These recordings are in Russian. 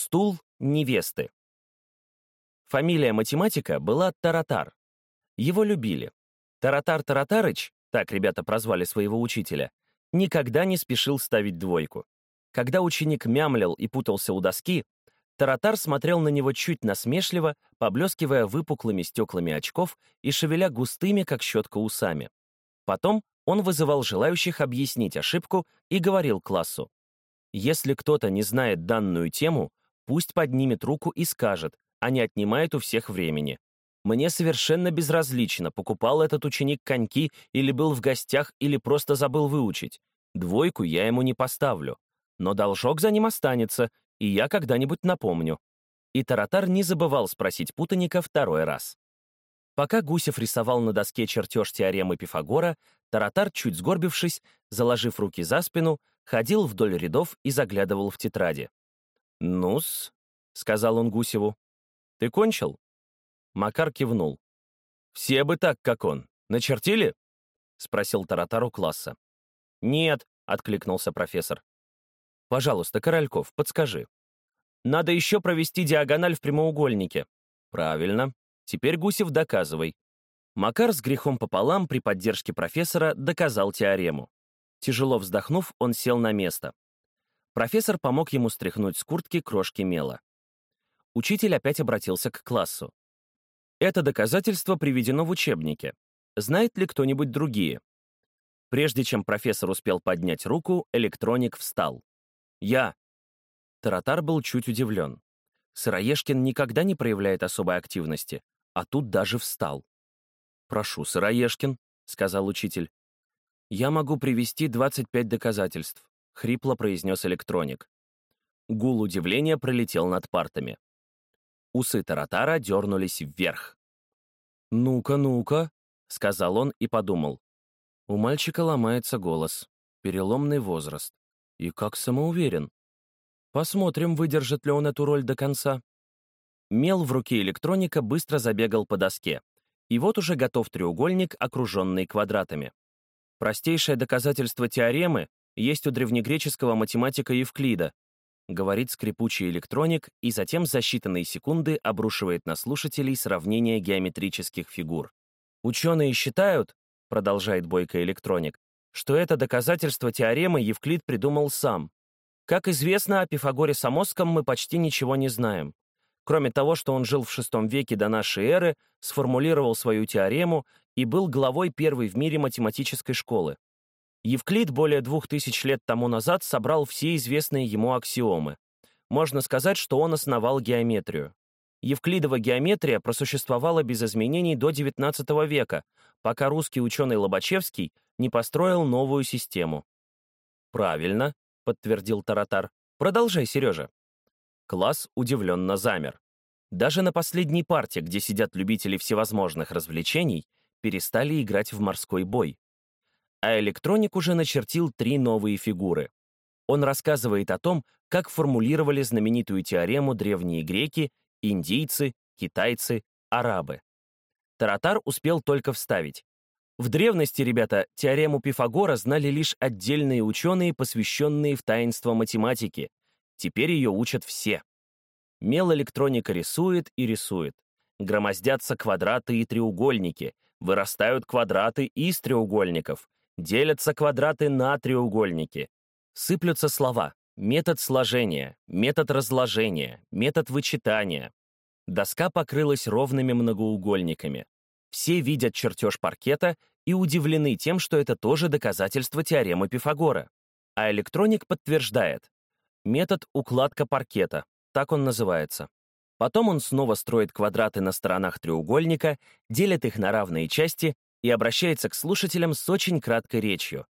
Стул невесты. Фамилия математика была Таратар. Его любили. Таратар Таратарыч, так ребята прозвали своего учителя, никогда не спешил ставить двойку. Когда ученик мямлил и путался у доски, Таратар смотрел на него чуть насмешливо, поблескивая выпуклыми стеклами очков и шевеля густыми, как щетка, усами. Потом он вызывал желающих объяснить ошибку и говорил классу. Если кто-то не знает данную тему, пусть поднимет руку и скажет, а не отнимает у всех времени. Мне совершенно безразлично, покупал этот ученик коньки или был в гостях, или просто забыл выучить. Двойку я ему не поставлю. Но должок за ним останется, и я когда-нибудь напомню. И Таратар не забывал спросить путаника второй раз. Пока Гусев рисовал на доске чертеж теоремы Пифагора, Таратар, чуть сгорбившись, заложив руки за спину, ходил вдоль рядов и заглядывал в тетради. «Ну-с», — сказал он Гусеву, — «ты кончил?» Макар кивнул. «Все бы так, как он. Начертили?» — спросил Таратар класса. «Нет», — откликнулся профессор. Пожалуйста, Корольков, подскажи. Надо еще провести диагональ в прямоугольнике. Правильно. Теперь, Гусев, доказывай. Макар с грехом пополам при поддержке профессора доказал теорему. Тяжело вздохнув, он сел на место. Профессор помог ему стряхнуть с куртки крошки мела. Учитель опять обратился к классу. Это доказательство приведено в учебнике. Знает ли кто-нибудь другие? Прежде чем профессор успел поднять руку, электроник встал. «Я». Таратар был чуть удивлен. Сыроежкин никогда не проявляет особой активности, а тут даже встал. «Прошу, Сыроежкин», — сказал учитель. «Я могу привести 25 доказательств», — хрипло произнес электроник. Гул удивления пролетел над партами. Усы Таратара дернулись вверх. «Ну-ка, ну-ка», — сказал он и подумал. У мальчика ломается голос. Переломный возраст. И как самоуверен. Посмотрим, выдержит ли он эту роль до конца. Мел в руке электроника быстро забегал по доске. И вот уже готов треугольник, окруженный квадратами. Простейшее доказательство теоремы есть у древнегреческого математика Евклида, говорит скрипучий электроник и затем за считанные секунды обрушивает на слушателей сравнение геометрических фигур. Ученые считают, продолжает бойко электроник, что это доказательство теоремы Евклид придумал сам. Как известно, о Пифагоре Самосском мы почти ничего не знаем. Кроме того, что он жил в VI веке до нашей эры, сформулировал свою теорему и был главой первой в мире математической школы. Евклид более двух тысяч лет тому назад собрал все известные ему аксиомы. Можно сказать, что он основал геометрию. Евклидова геометрия просуществовала без изменений до XIX века, пока русский ученый Лобачевский не построил новую систему. «Правильно», — подтвердил Таратар. «Продолжай, Сережа». Класс удивленно замер. Даже на последней парте, где сидят любители всевозможных развлечений, перестали играть в морской бой. А электроник уже начертил три новые фигуры. Он рассказывает о том, как формулировали знаменитую теорему древние греки, индийцы, китайцы, арабы. Таратар успел только вставить. В древности, ребята, теорему Пифагора знали лишь отдельные ученые, посвященные в таинство математики. Теперь ее учат все. Мел электроника рисует и рисует. Громоздятся квадраты и треугольники, вырастают квадраты из треугольников, делятся квадраты на треугольники. Сыплются слова метод сложения, метод разложения, метод вычитания. Доска покрылась ровными многоугольниками. Все видят чертеж паркета и удивлены тем, что это тоже доказательство теоремы Пифагора. А электроник подтверждает. Метод укладка паркета, так он называется. Потом он снова строит квадраты на сторонах треугольника, делит их на равные части и обращается к слушателям с очень краткой речью.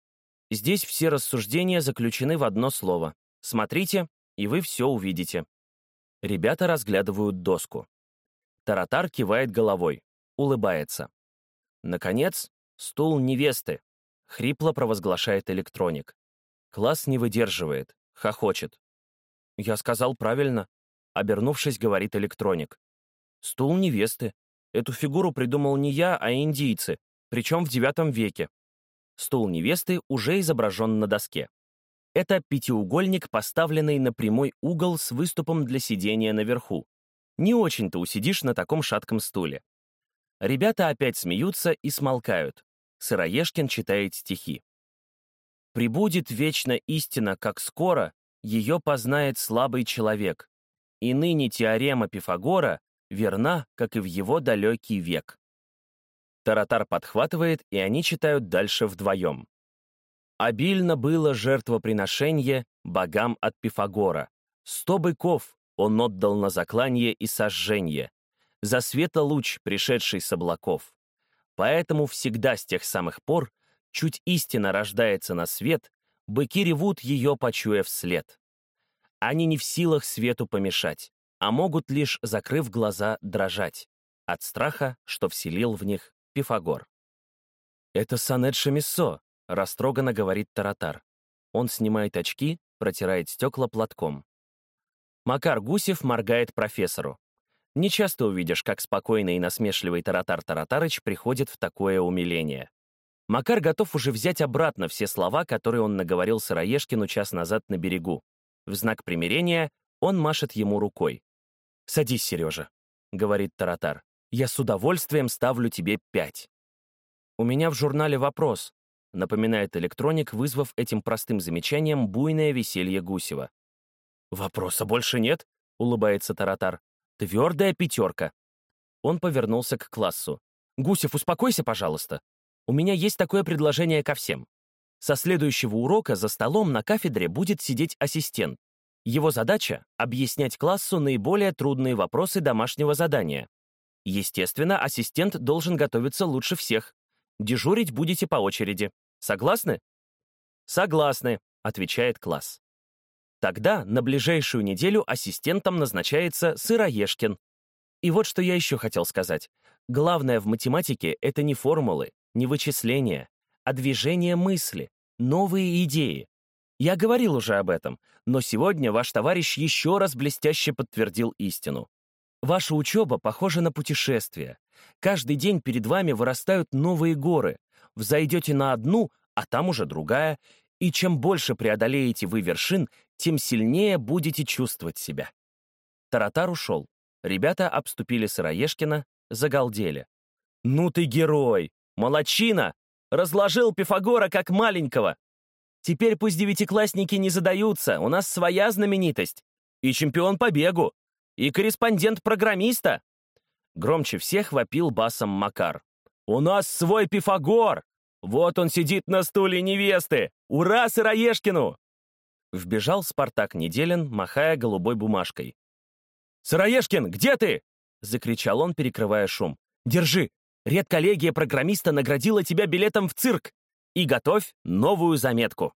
Здесь все рассуждения заключены в одно слово. Смотрите, и вы все увидите. Ребята разглядывают доску. Таратар кивает головой улыбается. Наконец, стул невесты, хрипло провозглашает электроник. Класс не выдерживает, хохочет. Я сказал правильно, обернувшись, говорит электроник. Стул невесты. Эту фигуру придумал не я, а индийцы, причем в IX веке. Стул невесты уже изображен на доске. Это пятиугольник, поставленный на прямой угол с выступом для сидения наверху. Не очень-то усидишь на таком шатком стуле. Ребята опять смеются и смолкают. Сыроежкин читает стихи. «Прибудет вечно истина, как скоро ее познает слабый человек, и ныне теорема Пифагора верна, как и в его далекий век». Таратар подхватывает, и они читают дальше вдвоем. «Обильно было жертвоприношение богам от Пифагора. Сто быков он отдал на заклание и сожжение, за света луч, пришедший с облаков. Поэтому всегда с тех самых пор, чуть истина рождается на свет, быки ревут ее, почуя вслед. Они не в силах свету помешать, а могут лишь, закрыв глаза, дрожать от страха, что вселил в них Пифагор. «Это сонет Шамиссо», — растроганно говорит Таратар. Он снимает очки, протирает стекла платком. Макар Гусев моргает профессору. Не часто увидишь, как спокойный и насмешливый Таратар Таратарыч приходит в такое умиление. Макар готов уже взять обратно все слова, которые он наговорил Сыроежкину час назад на берегу. В знак примирения он машет ему рукой. «Садись, Сережа», — говорит Таратар. «Я с удовольствием ставлю тебе пять». «У меня в журнале вопрос», — напоминает электроник, вызвав этим простым замечанием буйное веселье Гусева. «Вопроса больше нет», — улыбается Таратар. Твердая пятерка. Он повернулся к классу. «Гусев, успокойся, пожалуйста. У меня есть такое предложение ко всем. Со следующего урока за столом на кафедре будет сидеть ассистент. Его задача — объяснять классу наиболее трудные вопросы домашнего задания. Естественно, ассистент должен готовиться лучше всех. Дежурить будете по очереди. Согласны? Согласны, отвечает класс. Тогда на ближайшую неделю ассистентом назначается Сыроежкин. И вот что я еще хотел сказать. Главное в математике — это не формулы, не вычисления, а движение мысли, новые идеи. Я говорил уже об этом, но сегодня ваш товарищ еще раз блестяще подтвердил истину. Ваша учеба похожа на путешествие. Каждый день перед вами вырастают новые горы. Взойдете на одну, а там уже другая, и чем больше преодолеете вы вершин, тем сильнее будете чувствовать себя. Таратар ушел. Ребята обступили Сыроежкина, загалдели. «Ну ты герой! Молодчина! Разложил Пифагора как маленького! Теперь пусть девятиклассники не задаются, у нас своя знаменитость. И чемпион по бегу, и корреспондент программиста!» Громче всех вопил басом Макар. «У нас свой Пифагор! Вот он сидит на стуле невесты! Ура Сыроежкину!» Вбежал Спартак Неделин, махая голубой бумажкой. «Сыроежкин, где ты?» — закричал он, перекрывая шум. «Держи! Редколлегия программиста наградила тебя билетом в цирк! И готовь новую заметку!»